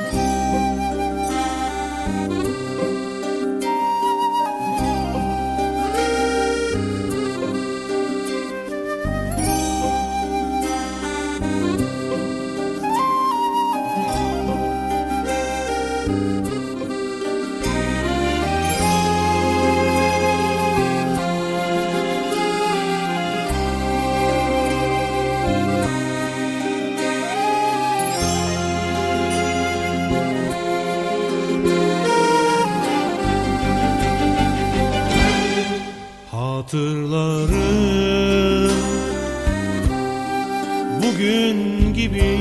Música Hatırlarım bugün gibi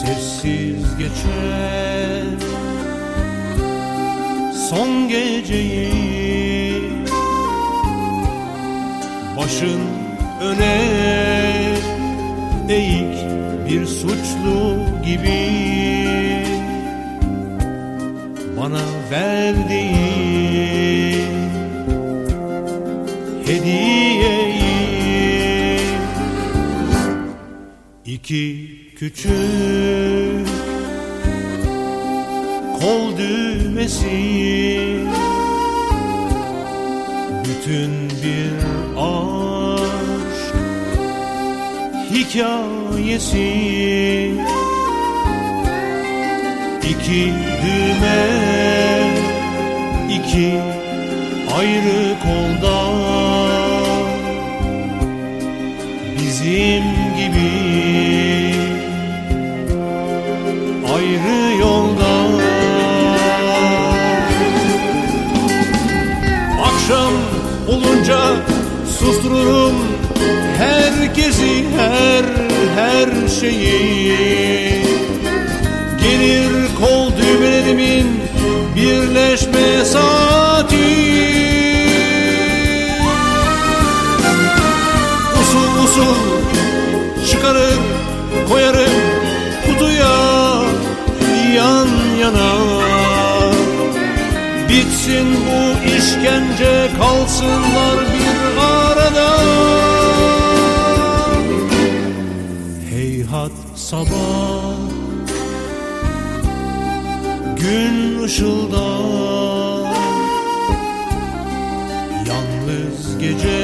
Sessiz geçer. Son geceyi Başın öne eğik bir suçlu gibi Bana verdiğin hediyeyi. İki küçük kol düğmesi. Bütün bir aşk hikayesi iki düğme iki ayrı kolda bizim gibi ayrı yolda akşam olunca sustururum herkesi her her şeyi yana. Bitsin bu işkence kalsınlar bir arada. Heyhat sabah gün ışıldar Yalnız gece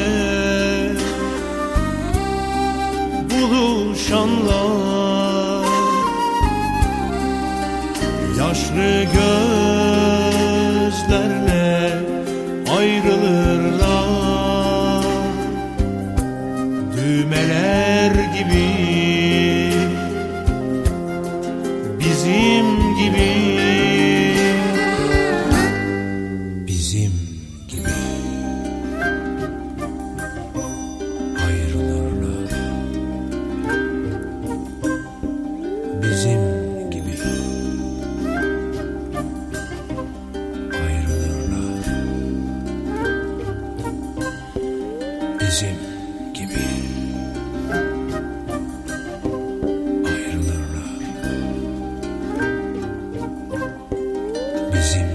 buluşanlar Yaşlı gözlerle bizim gibi. Ayrılırlar. Bizim